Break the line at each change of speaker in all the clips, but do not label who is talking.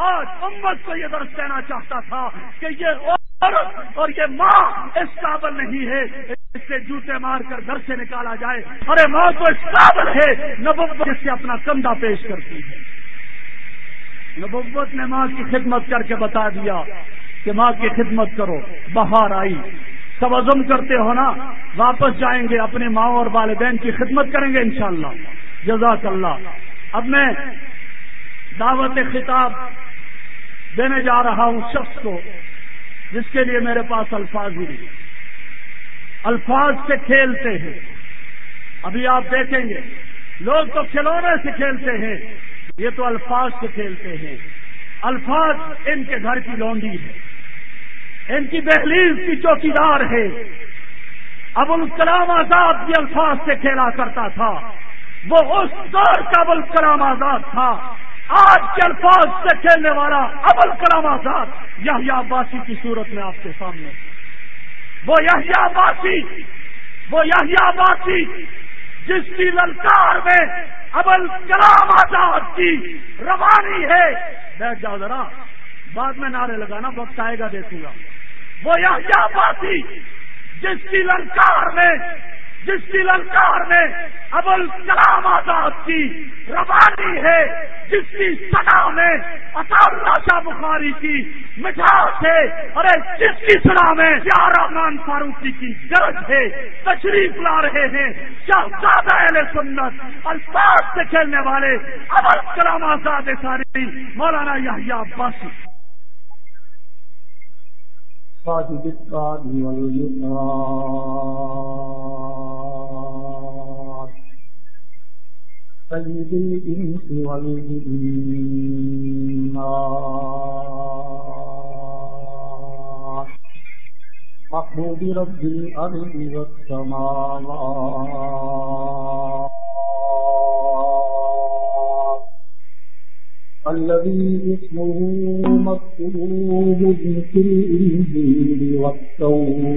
آج امت کو یہ درس کہنا چاہتا تھا کہ یہ عورت اور یہ ماں اس قابل نہیں ہے اس سے جوتے مار کر گھر سے نکالا جائے ارے ماں تو اس قابل ہے نبوت سے اپنا کندھا پیش کرتی ہے۔ نبوت نے ماں کی خدمت کر کے بتا دیا کہ ماں کی خدمت کرو باہر آئی۔ توزم کرتے ہو نا، واپس جائیں گے اپنے ماں اور والدین کی خدمت کریں گے انشاءاللہ۔ جزاک اللہ۔ اب میں دعوت خطاب دینے جا رہا ہوں شخص کو، جس کے لیے میرے پاس الفاظ ہی نہیں۔ الفاظ سے کھیلتے ہیں۔ ابھی آپ دیکھیں گے، لوگ تو کھلونے سے کھیلتے ہیں، یہ تو الفاظ سے کھیلتے ہیں۔ الفاظ ان کے گھر کی لونڈی ہے، ان کی دہلیز کی چوکیدار ہے۔ ابو الکلام آزاد بھی الفاظ سے کھیلا کرتا تھا۔ وہ اس دور کا ابو الکلام آزاد تھا۔ آج کے الفاظ سے کھیلنے والا ابل کلام آزاد یا باسی کی صورت میں آپ کے سامنے۔ وہ یا باسی وہ یا باسی جس کی للکار میں ابل کلام آزاد کی روانی ہے۔ بیٹھ جاؤ ذرا، بعد میں نعرے لگانا، وقت آئے گا دیکھوں گا۔ وہ یا باسی جس کی للکار میں جس کی للکار میں ابل کلام آزاد کی، روانی ہے، جس کی سنا میں شاہ بخاری کی مٹھاس ہے ارے جس کی سنا میں رحمان فاروقی کی گرج ہے، تشریف لا رہے ہیں، شہزادہ اہل سنت، الفاظ سے کھیلنے والے، ابل کلام آزاد ساری، مولانا یا بس
سيد الإنس والجن محمود رب الأرض والسماوات۔ الذي اسمه مكتوب في الإنجيل والتوراة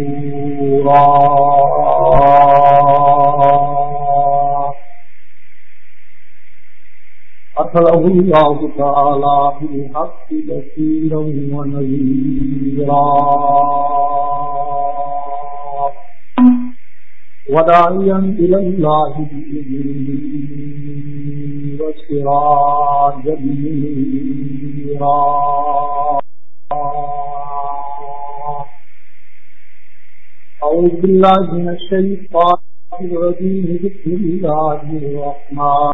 أخذه الله تعالى في الحق بشيرا ونذيرا. وداعيا إلى الله بإذنه. وسراجا منيرا أعوذ بالله من الشيطان الرجيم بسم الله الرحمن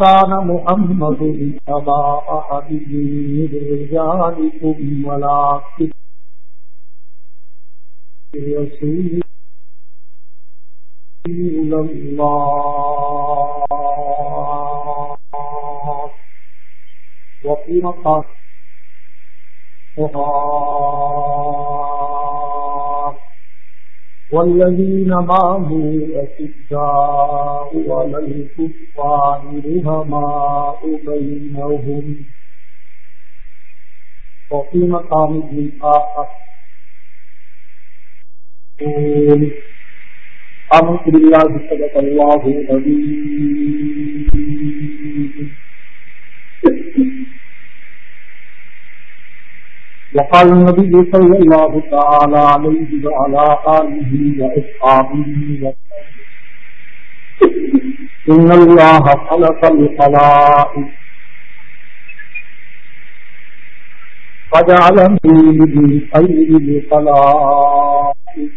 كان محمد أبا أحد من رجالكم ولكن رسول الله وفي والذين معه أشداء على الكفار رهماء بينهم. وفي مقام آخر أعوذ بالله صدق الله العظيم. وقال النبي صلى الله تعالى عليه وعلى آله وإصحابه إن الله خلق الخلائق. فجعل من خير الخلائق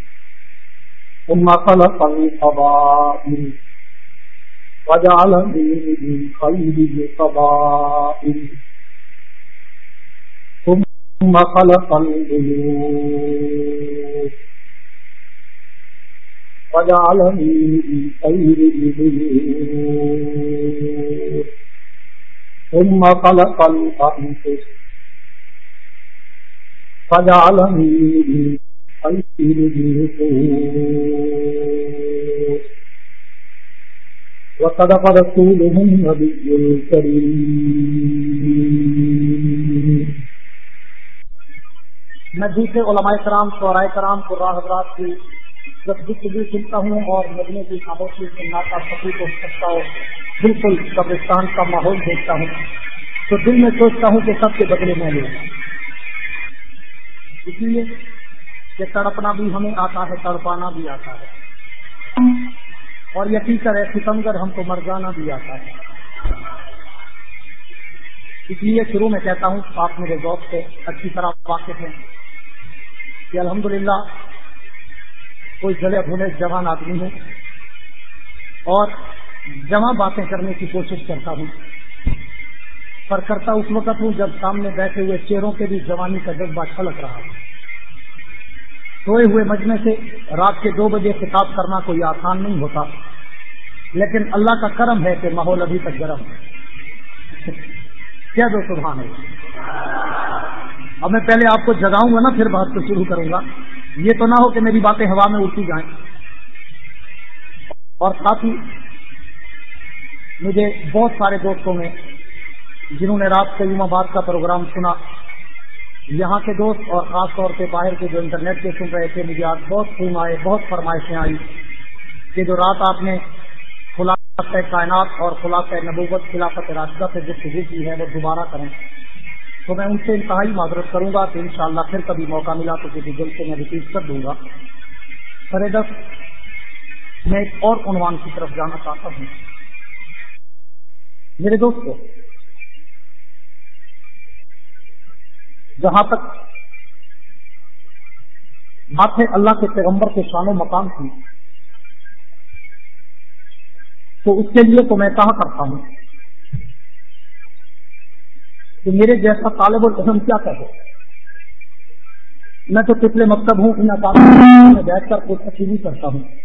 ثم خلق القبائل وجعل من خير القبائل ثم خلق البيوت وجعلني من خير البيوت ثم خلق الأنفس فجعلني من خير وصدق رسوله النبي الكريم
میں دوسرے علماء کرام، شعراء کرام کو حضرات کی جب گفتگو سنتا ہوں اور مدنے کی خاموشی سننا کا پتی کو سکتا ہوں۔ بالکل قبرستان کا ماحول دیکھتا ہوں۔ تو دل میں سوچتا ہوں کہ سب کے بدلے میں لوں اس لیے کہ تڑپنا بھی ہمیں آتا ہے، تڑپانا بھی آتا ہے۔ اور یقین کرے ستمگر ہم کو مر جانا بھی آتا ہے۔ اس لیے شروع میں کہتا ہوں، آپ میرے دوست سے اچھی طرح واقف ہیں کہ الحمدللہ کوئی جگہ بھولے جوان آدمی ہوں۔ اور جمع باتیں کرنے کی کوشش کرتا ہوں۔ پر کرتا اس وقت ہوں جب سامنے بیٹھے ہوئے چہروں کے بھی جوانی کا جذبہ چھلک رہا ہوں سوئے ہوئے مجمے سے رات کے دو بجے خطاب کرنا کوئی آسان نہیں ہوتا۔ لیکن اللہ کا کرم ہے کہ ماحول ابھی تک گرم ہے۔ کیا دو سبحان ہے؟ اب میں پہلے آپ کو جگاؤں گا نا، پھر بات کو شروع کروں گا۔ یہ تو نہ ہو کہ میری باتیں ہوا میں اٹھتی جائیں۔ اور ساتھ ہی مجھے بہت سارے دوستوں میں، جنہوں نے رات کو آباد کا پروگرام سنا یہاں کے دوست اور خاص طور پہ باہر کے جو انٹرنیٹ پہ سن رہے تھے، مجھے آج بہت فون آئے، بہت فرمائشیں آئی کہ جو رات آپ نے خلاف کائنات اور خلاف نبوت، خلافت راشدہ سے گفتگو کی ہے، وہ دوبارہ کریں۔ تو میں ان سے انتہائی معذرت کروں گا کہ انشاءاللہ پھر کبھی موقع ملا تو کسی دل سے میں ریپیٹ کر دوں گا۔ سر دس میں ایک اور عنوان کی طرف جانا چاہتا ہوں۔ میرے دوستوں جہاں تک بات ہے اللہ کے پیغمبر کے شان و مقام کی، تو اس کے لیے تو میں کہا کرتا ہوں کہ میرے جیسا طالب العلم کیا کہے؟ میں تو پچھلے مکتب ہوں ان میں بیٹھ کر کوئی تشریح کرتا ہوں۔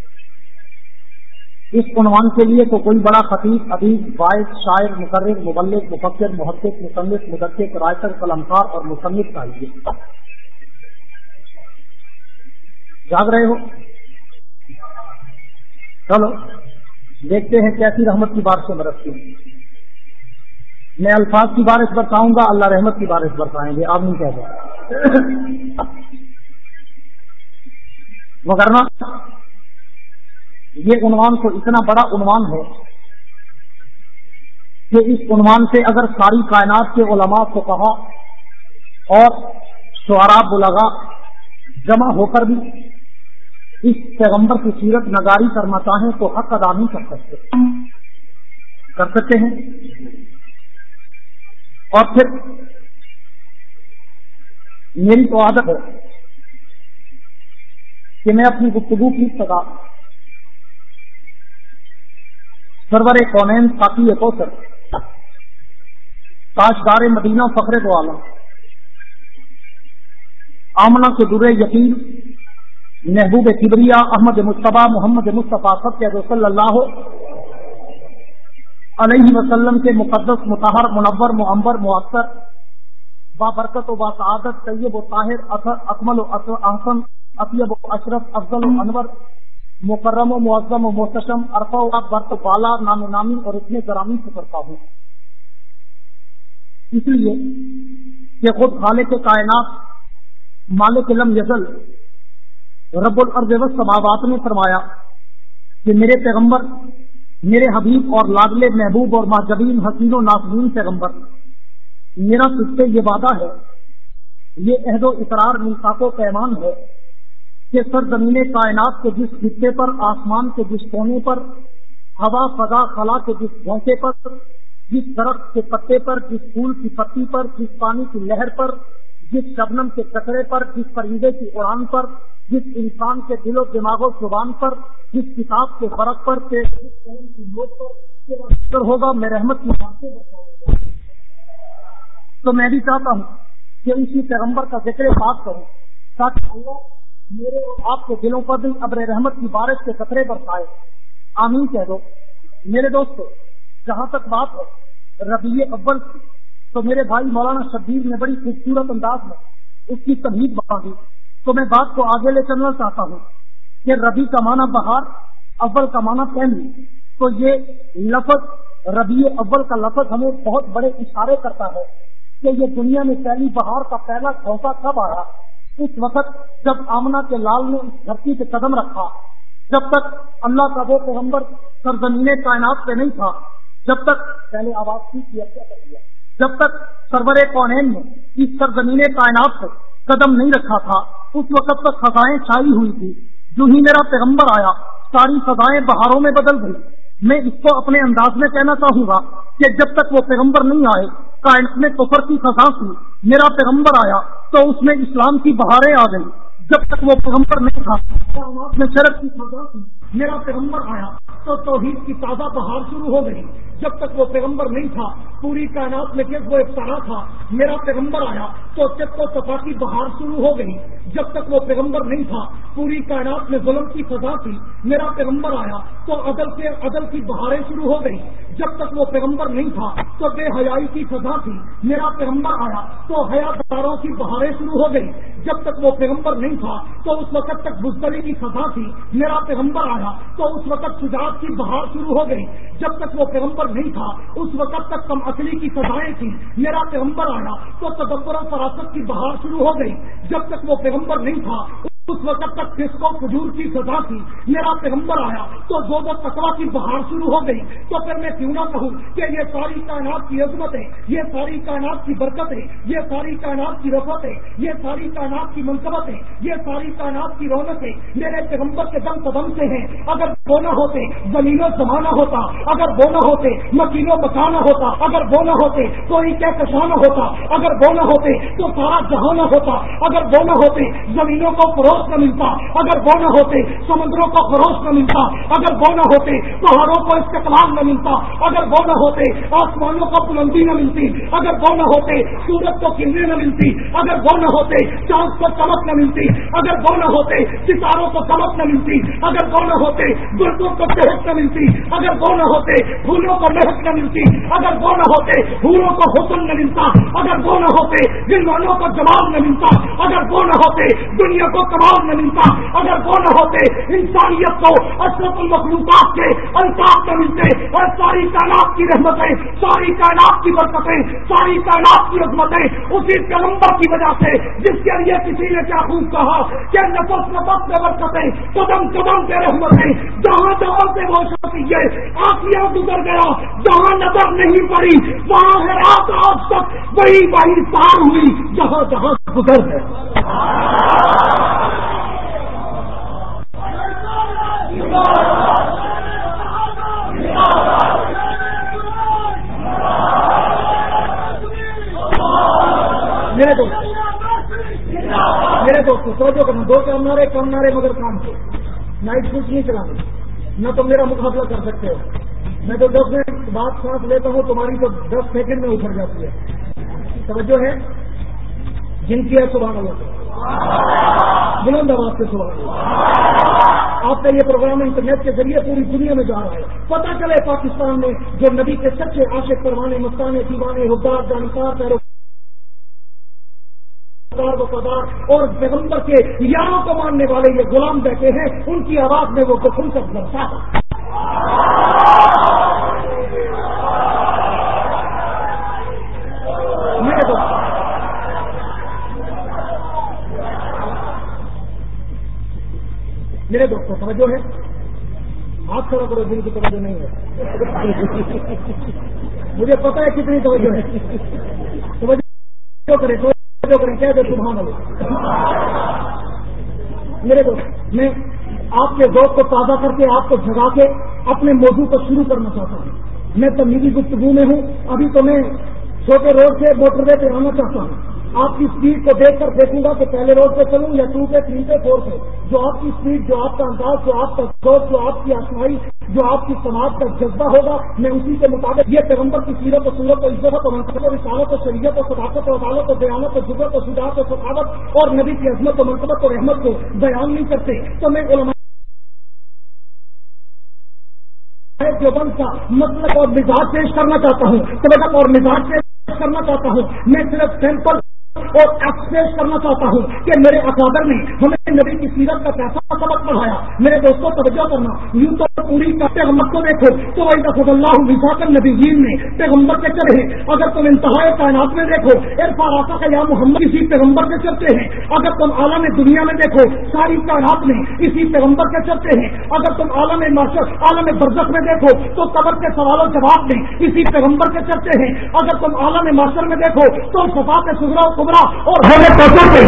اس عنوان کے لیے تو کوئی بڑا خطیب، ادیب باعث شاعر، مقرر مبلک مفکر، محقق، مصنف مدقق رائٹر قلمکار اور مصنف چاہیے جاگ رہے ہو؟ چلو، دیکھتے ہیں کیسی رحمت کی بارش سے برستی میں الفاظ کی بارش برساؤں گا، اللہ رحمت کی بارش برسائیں گے۔ آپ نہیں کہہ مگر یہ عنوان تو اتنا بڑا عنوان ہے کہ اس عنوان سے اگر ساری کائنات کے علماء کو کہا اور شعراب بلغا جمع ہو کر بھی اس پیغمبر کی سیرت نگاری کرنا چاہیں تو حق ادا نہیں کر سکتے۔ کر سکتے ہیں۔ اور پھر میری تو عادت ہے کہ میں اپنی گفتگو کی سزا سرور کونین ساتھی کوثر تاشدار مدینہ فخر کو عالم. آمنا کے در یقین. محبوب کبریا احمد مصطفیٰ محمد مصطفیٰ سب صلی اللہ علیہ وسلم کے مقدس متحر منور معمبر مؤثر. با برکت و با سعادت، طیب و طاہر، اثر، اکمل و احسن، اطیب و اشرف، افضل و انور. مکرم و معظم و محتشم ارفا و برت بالا نام نامی اور اتنے گرامی سے کرتا ہوں۔ اس لیے کہ خود خالق کائنات مالک لم یزل، رب الارض سبابات نے فرمایا کہ میرے پیغمبر، میرے حبیب اور لاڈلے محبوب اور ماجبین حسین و ناصرین پیغمبر، میرا سب سے یہ وعدہ ہے، یہ عہد و اقرار میساک و پیمان ہے۔ کہ سرزمین کائنات کے جس خطے پر، آسمان کے جس کونے پر، ہوا، فضا، خلا کے جس گھونسے پر، جس درخت کے پتے پر، جس پھول کی پتی پر، جس پانی کی لہر پر، جس شبنم کے کچرے پر، جس پرندے کی اڑان پر، جس انسان کے دل و دماغ و زبان پر، جس کتاب کے فرق پر جس کی نوٹ پر ہوگا، میں رحمت کی تو میں بھی چاہتا ہوں کہ اسی پیغمبر کا ذکر بات کروں، تاکہ اللہ میرے اور آپ کے دلوں پر بھی ابر رحمت کی بارش کے قطرے برسائے۔ آمین کہہ دو۔ میرے دوست جہاں تک بات ہے، ربیع اول کی، تو میرے بھائی مولانا شبیر نے بڑی خوبصورت انداز میں اس کی تمہید باندھی تو میں بات کو آگے لے چلنا چاہتا ہوں کہ ربی کا معنی بہار، اول کا معنی پہلی۔ تو یہ لفظ ربیع اول کا لفظ ہمیں بہت بڑے اشارے کرتا ہے کہ یہ دنیا میں پہلی بہار کا پہلا کھوسا کب آیا۔ اس وقت جب آمنا کے لال نے اس دھرتی پہ قدم رکھا،
جب تک اللہ کا وہ پیغمبر سرزمین کائنات پہ نہیں تھا، جب تک پہلے آواز کی کر دیا؟ جب تک سرور کونین نے اس سرزمین کائنات پہ قدم نہیں رکھا تھا، اس وقت تک سزائیں چھائی ہوئی تھی۔ جو ہی میرا پیغمبر آیا، ساری سزائیں بہاروں میں بدل گئی۔ میں اس کو اپنے انداز میں کہنا چاہوں گا کہ جب تک وہ پیغمبر نہیں آئے کائنات میں کفر کی سزا تھی میرا پیغمبر آیا تو اس میں اسلام کی بہاریں آ گئی جب تک وہ پیغمبر نہیں تھا، میں شرط کی سزا سنی۔ میرا پیغمبر آیا تو توحید کی تازہ بہار شروع ہو گئی۔ جب تک وہ پیغمبر نہیں تھا، پوری کائنات میں وہ ایک تھا، میرا پیغمبر آیا تو چک و صفا کی بہار شروع ہو گئی۔ جب تک وہ پیغمبر نہیں تھا، پوری کائنات میں ظلم کی سزا تھی، میرا پیغمبر آیا تو عدل کے عدل کی بہاریں شروع ہو گئی۔ جب تک وہ پیغمبر نہیں تھا تو بے حیائی کی سزا تھی، میرا پیغمبر آیا تو حیا داروں کی بہاریں شروع ہو گئی۔ جب تک وہ پیغمبر نہیں تھا، تو اس وقت تک بزدلی کی سزا تھی، میرا پیغمبر آیا، تو اس وقت شجاعت کی بہار شروع ہو گئی۔ جب تک وہ پیغمبر نہیں تھا، اس وقت تک کم اصلی کی سزائیں تھیں۔ میرا پیغمبر آیا، تو تدبر و فراست کی بہار شروع ہو گئی۔ جب تک وہ پیغمبر نہیں تھا اس وقت تک کس کو فجور کی سزا تھی؟ میرا پیغمبر آیا تو دو دو تکوا کی بہار شروع ہو گئی۔ تو پھر میں کیوں نہ کہوں کہ یہ ساری کائنات کی عظمت ہے یہ ساری کائنات کی برکت ہے یہ ساری کائنات کی رفت ہے یہ ساری کائنات کی منصبت ہے یہ ساری کائنات کی رونق ہے میرے پیغمبر کے دم قدم سے ہیں۔ اگر وہ نہ ہوتے، زمین و زمانہ ہوتا، اگر وہ نہ ہوتے، مکین و مکانہ ہوتا، اگر وہ نہ ہوتے، کوئی کیا کسانہ ہوتا، اگر وہ نہ ہوتے، تو سارا جہاں ہوتا۔ اگر وہ نہ ہوتے، زمینوں کو فروغ فروش نہ ملتا اگر وہ نہ ہوتے سمندروں کو فروش نہ ملتا اگر وہ نہ ہوتے پہاڑوں کو استقلال نہ ملتا اگر وہ نہ ہوتے آسمانوں کو بلندی نہ ملتی اگر وہ نہ ہوتے سورج کو کننے نہ ملتی اگر وہ نہ ہوتے چاند کو چمک نہ ملتی اگر وہ نہ ہوتے ستاروں کو چمک نہ ملتی اگر وہ نہ ہوتے گردوں کو چہک نہ ملتی اگر وہ نہ ہوتے پھولوں کو مہک نہ ملتی اگر وہ نہ ہوتے پھولوں کو حسن نہ ملتا اگر وہ نہ ہوتے دل والوں کو جواب نہ ملتا اگر وہ نہ ہوتے دنیا کو کمال نہ ملتا اگر وہ نہ ہوتے، انسانیت کو اشرف المخلوقات کے انصاف نہ ملتے۔ اور ساری تعلق کی رحمتیں، ساری تعلق کی برکتیں، ساری تعلق کی عظمتیں اسی کلمبر کی وجہ سے، جس کے لیے کسی نے کیا خوب کہا کہ نفس نفس میں برکتیں، قدم قدم کے رحمتیں۔ جہاں جہاں سے وہ شاتی ہے آسیا گزر گیا، جہاں نظر نہیں پڑی، وہاں ہے رات آج تک وہی وہی پار ہوئی، جہاں جہاں گزر گئے میرے دوست میرے دوست سوچو کرنا، دو چار نعرے کم نعرے مگر کام کے۔ نائٹ کچھ نہیں چلانے نہ تو میرا مقابلہ کر سکتے ہو۔ میں تو دس منٹ بات سانس لیتا ہوں، تمہاری تو دس سیکنڈ میں اتر جاتی ہے۔ توجہ ہے؟ جن کی ہے، سبحان اللہ۔ بلند آواز سے سبحان اللہ۔ آپ کا یہ پروگرام انٹرنیٹ کے ذریعے پوری دنیا میں جا رہا ہے۔ پتہ چلے پاکستان میں جو نبی کے سچے عاشق پروانے مستانے دیوانے حدار جانکار پیرو اور پیغمبر کے یاروں کو ماننے والے یہ غلام بیٹھے ہیں، ان کی آواز میں وہ گفن کر لڑتا میرے دوست توجہ ہے؟ ہاتھ کھڑا کرو، دل کی توجہ نہیں ہے۔ مجھے پتا ہے کتنی توجہ ہے۔ توجہ کرے توجہ کریں کیا دے سبحان اللہ۔ میرے دوست، میں آپ کے ذوق کو تازہ کر کے، آپ کو جگا کے اپنے موضوع کو شروع کرنا چاہتا ہوں۔ میں تمیزی گفتگو میں ہوں، ابھی تو میں چھوٹے روڈ سے موٹر وے پہ آنا چاہتا ہوں۔ آپ کی اسپیڈ کو دیکھ کر دیکھوں گا کہ پہلے روڈ پہ چلوں یا ٹو پہ تھری پہ فور پہ۔ جو آپ کی اسپیڈ جو آپ کا انداز، جو آپ کا سوچ جو آپ کی آسمائی، جو آپ کی سماج کا جذبہ ہوگا، میں اسی کے مطابق یہ پیغمبر کی سیرت و صورت و عزت و منصب و رسالت و شریعت و صداقت و عدالت و دیانت و جگت و شجاعت و ثقافت اور نبی کی عظمت و منصبت و رحمت کو بیان نہیں کرتے۔ تو میں علماء جو بند کا مطلب اور مزاج پیش کرنا چاہتا ہوں تو اور مزاج پیش کرنا چاہتا ہوں۔ میں صرف سیمپل جی اور ایکسپریس کرنا چاہتا ہوں کہ میرے اکادر نے ہمیں نبی کی سیرت کا کیسا سبق پڑھایا، میرے دوستوں توجہ کرنا، یوں تو پوری کا پیغمبر کو دیکھو، تو وہی رسد اللہ وفاق نبی جین نے پیغمبر کے چلے اگر تم انتہائی کائنات میں دیکھو عرفا راستہ کا یا محمد کسی پیغمبر کے چلتے ہیں، اگر تم عالم دنیا میں دیکھو، ساری کائنات میں اسی پیغمبر کے چلتے ہیں، اگر تم عالم معاشر، عالم برزخ میں دیکھو، تو قبر کے سوال و جواب میں اسی پیغمبر کے چلتے ہیں، اگر تم عالم معاشر میں دیکھو، تو صفات سگرا کبرا اور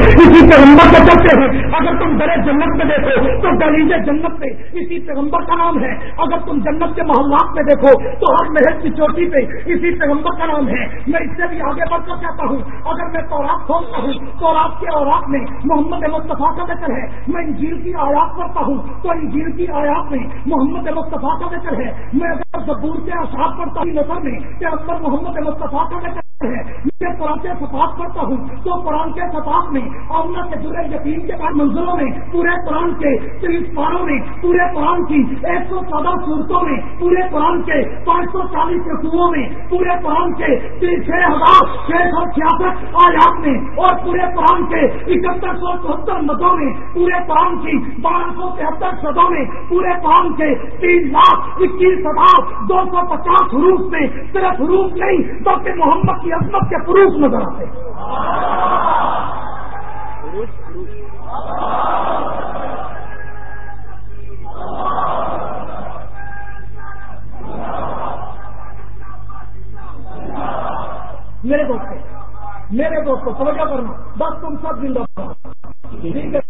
اسی پیغمبر کے چلتے ہیں۔ اگر تم درے جنت میں دیکھو، تو دلیج جنت میں اسی پیغمبر کا نام ہے۔ اگر تم جنت کے محلات میں دیکھو، تو ہر محل کی چوٹی پہ اسی پیغمبر کا نام ہے۔ میں اس سے بھی آگے بڑھ کر کہتا ہوں۔ اگر میں تورات کھولتا ہوں تو رات کے اوراق میں محمد مصطفیٰ کا ذکر ہے۔ میں انجیل کی آیات پڑھتا ہوں، تو انجیل کی آیات میں محمد مصطفیٰ کا ذکر ہے۔ میں اگر زبور کے اشاعت پڑھتا ہوں، نظر میں کہ اکبر محمد مصطفیٰ کا ذکر میں قرآن کے سفات پڑھتا ہوں تو قرآن کے سفات میں اولا کے جڑے یقین کے بعد منظروں میں پورے قرآن کے تیس پاروں میں پورے قرآن کی ایک سو چودہ صورتوں میں پورے قرآن کے پانچ سو چالیس رسوموں میں پورے قرآن کے چھ ہزار چھ سو چھیاسٹھ آیات میں اور پورے قرآن کے اکہتر سو چوہتر مدوں میں پورے قرآن کی بارہ سو تہتر سدوں میں پورے قرآن کے تین لاکھ اکیس ہزار دو سو پچاس حروف میں، صرف حروف نہیں، بلکہ محمد کی عظمت کے پروف نظر آتے میرے دوست میرے دوست کو توجہ کرنا، بس تم سب زندہ ٹھیک ہے،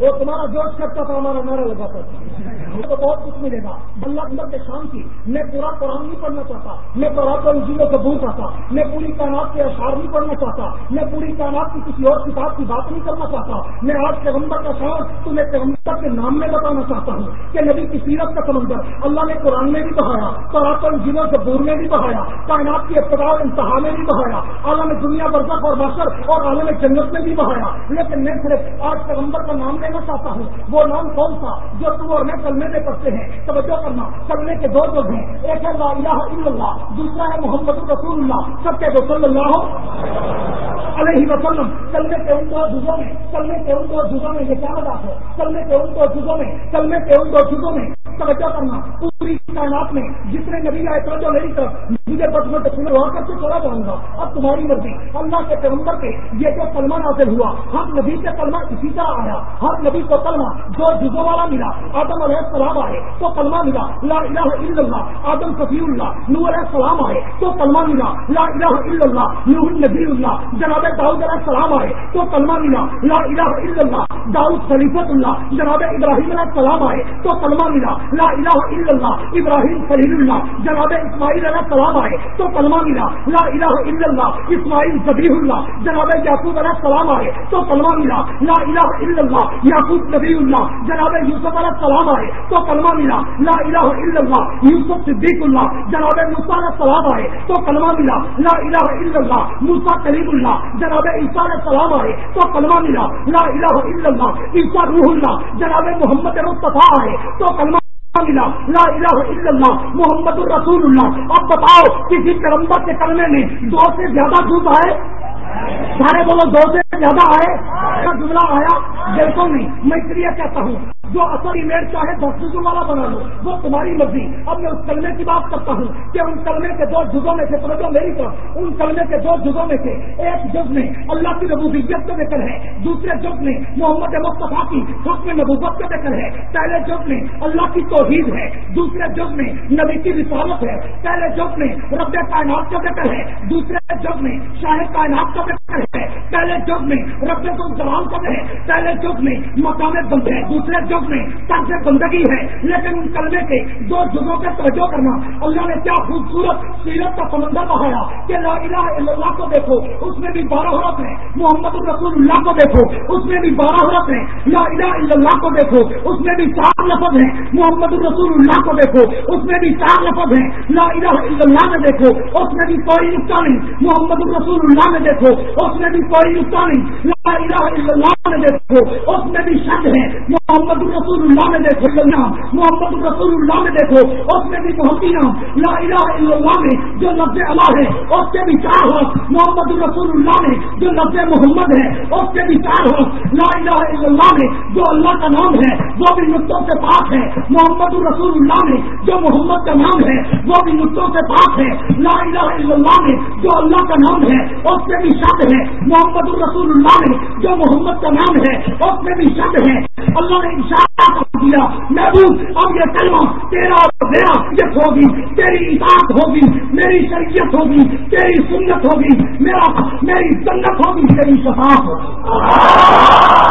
وہ تمہارا جوش کرتا تھا، ہمارا نعرہ لگاتا تھا۔ تو بہت کچھ ملے گا۔ اللہ اندر کے شام کی میں پورا قرآن نہیں پڑھنا چاہتا، میں پورا کو انجیلوں سے دور چاہتا میں پوری تعینات کے اشعار نہیں پڑھنا چاہتا، میں پوری تعینات کی کسی اور کتاب کی بات نہیں کرنا چاہتا۔ میں آج پیغمبر کا شعر تمہیں پیغمبر کے نام میں بتانا چاہتا ہوں کہ نبی کی سیرت کا سمندر اللہ نے قرآن میں بھی بہایا قرآن کو انجیلوں سے میں بھی بہایا، کائنات کی ابتدا انتہا میں بھی بہایا، عالم دنیا برزخ اور باشر اور عالم جنت میں بھی بہایا۔ لیکن میں صرف آج پیغمبر کا نام لینا چاہتا ہوں۔ وہ نام کون تھا جو تو اور میں کل میں پڑھتے ہیں۔ توجہ کرنا چلنے کے دو لوگ ہیں۔ ایک ہے لا الہ الا اللہ، دوسرا ہے محمد رسول اللہ۔ سب کے دو صلی اللہ علیہ وسلم چلنے کے ان دو جزوں میں چلنے کے ان دو جزوں میں یہ کیا بات ہے؟ چلنے کے ان دو جزوں میں چلنے میں ان دو جزوں میں توجہ کرنا۔ پوری کائنات میں جتنے نبی آئے، توجہ میری طرف۔ مجھے بس میں تقسیم وہاں کر کے چلا جاؤں گا۔ اب تمہاری مرضی۔ اللہ کے پیغمبر کے یہ جو کلمہ نازل ہوا، ہر نبی کے کلمہ اسی طرح آیا۔ ہر نبی کو کلمہ جو جزوں والا ملا، آدم علیہ السلام آئے، تو کلمہ ملا۔ لا الہ الا اللہ، آدم صفی اللہ نور علیہ السلام آئے، تو کلمہ ملا۔ لا الہ الا اللہ نور نبی اللہ، جناب داؤد علیہ السلام آئے، تو کلمہ ملا۔ لا الہ الا اللہ، داؤد خلیفت اللہ، جناب ابراہیم علیہ السلام آئے، تو کلمہ ملا۔ لا الہ الا اللہ، ابراہیم خلیل اللہ جناب اسماعیل علیہ السلام آئے تو کلمہ ملا، لا الہ الا اللہ، اسماعیل ذبیح اللہ جناب یعقوب علیہ السلام آئے تو کلمہ ملا، لا الہ الا اللہ، یعقوب نبی اللہ جناب یوسف علیہ السلام آئے تو کلمہ ملا، لا الہ الا اللہ، یوسف صدیق اللہ جناب موسیٰ علیہ السلام آئے تو کلمہ ملا، لا الہ الا اللہ، موسیٰ کریم اللہ جناب عیسیٰ علیہ السلام آئے تو کلمہ ملا، لا الہ الا اللہ، عیسیٰ روح اللہ جناب محمد مصطفیٰ آئے تو کلمہ لا الہ الا اللہ، محمد الرسول اللہ۔ اب بتاؤ، کسی کرمبر کے کرنے میں دو سے زیادہ جھوٹ آئے؟ سارے بولو، دو سے زیادہ آئے؟ جملہ آیا؟ بالکل نہیں، میں اس لیے کہتا ہوں۔ جو اصل ایمیل چاہے دس جزوں والا بنا لو، وہ تمہاری مرضی۔ اب میں اس کلمے کی بات کرتا ہوں کہ ان کلمے کے دو جزوں میں سے توجہ میری طرف، ان کلمے کے دو جزوں میں سے ایک جز میں اللہ کی ربوبیت کا ذکر ہے، دوسرے جز میں محمد مصطفیٰ کی حکم نبوت کا ذکر ہے۔ پہلے جز میں اللہ کی توحید ہے، دوسرے جز میں نبی کی رسالت ہے۔ پہلے جز میں رب کائنات کا ذکر ہے، دوسرے جز میں شاہ کائنات کا ذکر ہے۔ پہلے جز میں رب جلال کا ہے، پہلے جز میں مقام بند ہے، دوسرے جز تعلق میں سب سے بندگی ہے، لیکن ان کلمے کے دو جگہوں پہ توجہ کرنا۔ اللہ نے کیا خوبصورت سیرت کا سمندر بہایا کہ لا الہ الا اللہ کو دیکھو، اس میں بھی بارہ حرف ہیں۔ محمد الرسول اللہ کو دیکھو، اس میں بھی بارہ حرف ہیں۔ لا الہ الا اللہ کو دیکھو، اس میں بھی چار لفظ ہیں۔ محمد الرسول اللہ کو دیکھو، اس میں بھی چار لفظ ہیں۔ لا الہ الا اللہ میں دیکھو، اس میں بھی کوئی نقطہ نہیں۔ محمد الرسول اللہ میں دیکھو، اس میں بھی کوئی نقطہ نہیں۔ لا الہ الا اللہ میں دیکھو، اس میں بھی شک ہے۔ محمد رسول اللہ میں دیکھو نام محمد رسول اللہ میں دیکھو اس میں بھی محمدی لا الہ الا اللہ میں جو لفظ اللہ ہے اس کے بھی چار ہو محمد رسول اللہ میں جو لفظ محمد ہے اس کے بھی چار ہو لا الہ الا اللہ میں جو اللہ کا نام ہے، وہ بھی نقطوں سے پاک ہے۔ محمد رسول اللہ میں جو محمد کا نام ہے، وہ بھی نقطوں سے پاک ہے۔ لا الہ الا اللہ میں جو اللہ کا نام ہے اس کے بھی شد ہے۔ محمد رسول اللہ میں جو محمد کا نام ہے اس میں بھی شد ہے۔ اللہ نے دیا۔ محبوب، اب یہ کلمہ تیرا اور میرا، یہ ہوگی، تیری اطاعت ہوگی، میری شریعت ہوگی، تیری سنت ہوگی، میرا، میری سنت ہوگی، تیری شفاف ہوگی۔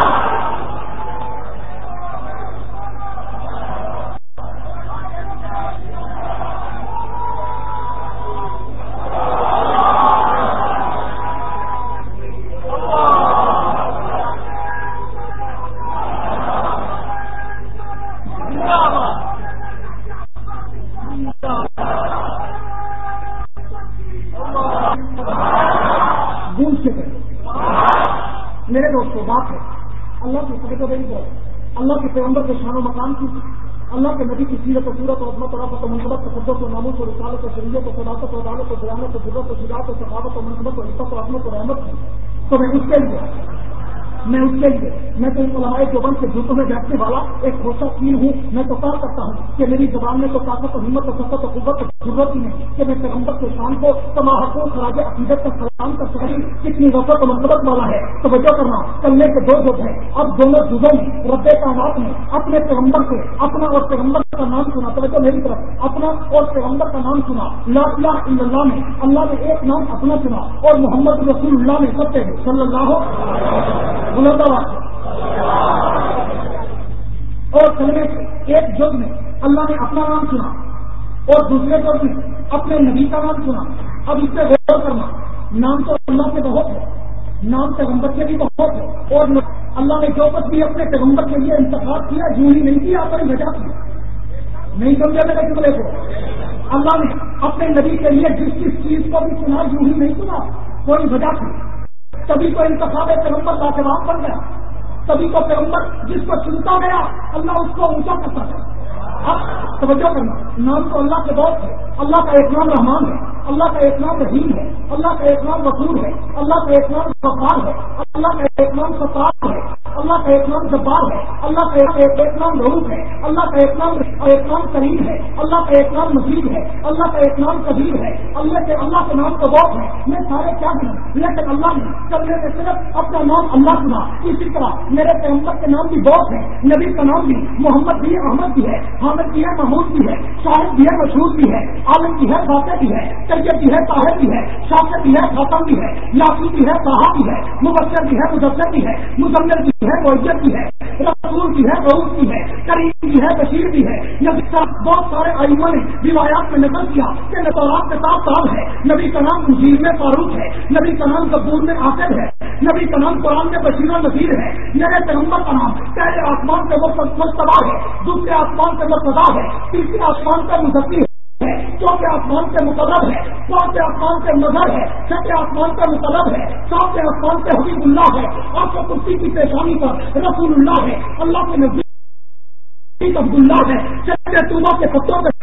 شریعت و صورت و عظمت و و منصبت و قدت و ناموس و رسالت و شریعت و صداقت و عدالت و جرامت و ضرورت و شجاعت و ثقافت و منصبت و عزت و عظمت و رحمت کی۔ تو میں اس کے لیے میں اس کے لیے میں تو علماء جو بند کے جوتوں میں بیٹھنے والا ایک خوشہ فیل ہوں، میں تو کہا کرتا ہوں کہ میری زبان میں تو طاقت و ہمت و سفت و قوت ضرورت ہی نہیں کہ میں پیغمبر کے شان کو تماہ کو خراج عقیدت کا سلام کر سکوں۔ کتنی وفت و منصبت والا ہے۔ تو وجہ کرنا کلنے کے دو جب ہیں۔ اب دونوں جزوں میں رب کائنات نے اپنے پیغمبر سے اپنا اور پیغمبر کا نام سنا۔ توجہ میری طرف، اپنا اور پیغمبر کا نام سنا۔ لا الہ الا اللہ نے اللہ نے ایک نام اپنا سنا اور محمد رسول اللہ نے سب سے صلی اللہ اور کلمے ایک جگ میں اللہ نے اپنا نام سنا، اور دوسرے جگ میں اپنے نبی کا نام سنا۔ اب اس سے غور کرنا، نام تو اللہ کے بہت ہے، نام پیغمبر کے بھی بہت ہے، اور اللہ نے جو کچھ بھی اپنے پیغمبر کے لیے انتخاب کیا جو ہی نہیں کیا، اپنی وجہ کی نہیں سمجھا میرے جملے کو؟ اللہ نے اپنے نبی کے لیے جس جس چیز کو بھی سنا جو ہی نہیں سنا، کوئی وجہ تھی کبھی تو انتخاب پیغمبر لاجواب بن گیا، کبھی تو پیغمبر جس کو چنتا گیا، اللہ اس کو اونچا کرتا گیا اب توجہ کرنا، نام تو اللہ کے بہت ہے۔ اللہ کا ایک نام رحمان ہے اللہ کا ایک نام رحیم ہے اللہ کا ایک نام وسور ہے اللہ کا ایک نام سفار ہے اللہ کا ایک نام ستار ہے اللہ کا ایک نام جبار ہے اللہ کا ایک نام روح ہے اللہ کا ایک نام ایک نام کریم ہے اللہ کا ایک نام مزید ہے اللہ کا ایک نام کبیر ہے اللہ کے اللہ کے نام تو بہت ہے میں سارے کیا دوں لیکن اللہ نے کل میں نے صرف اپنا نام اللہ سنا اسی طرح میرے پیغمبر کے نام بھی بہت ہے نبی کا نام بھی محمد بھی احمد بھی ہے حامد بھی ہے محمود بھی ہے شاہد بھی ہے مشہور بھی ہے عالم بھی ہے فاتح بھی ہے طیب بھی ہے طاہر بھی ہے شاکر بھی ہے خاتم بھی ہے یاقی بھی ہے صاحب بھی ہے مبشر بھی ہے مدثر بھی ہے مزمل بھی ہے معیت بھی ہے رسول بھی ہے بہت بھی ہے کریم بھی ہے بشیر بھی ہے بہت سارے آئموں نے روایات میں نقل کیا کہ نتورات کے ساتھ ہے نبی کا نام مجیر میں فاروق ہے نبی کا نام کپور میں آصر ہے نبی کا نام قرآن میں بشیر و نذیر ہے میرے پیغمبر کا نام پہلے آسمان سے وہ مستبا ہے دوسرے آسمان سے وہ ہے تیسرے آسمان کا مظفر ہے چوتھے آسمان سے مطلب ہے پانچ آسمان سے نظر ہے چھٹے آسمان کا مطلب ہے۔ ساتویں آسمان سے حبیب اللہ ہے آپ کو کرسی کی پیشانی پر رسول اللہ ہے، اللہ کے نزدیک عبداللہ ہے چچے طوبہ کے پتوں پہ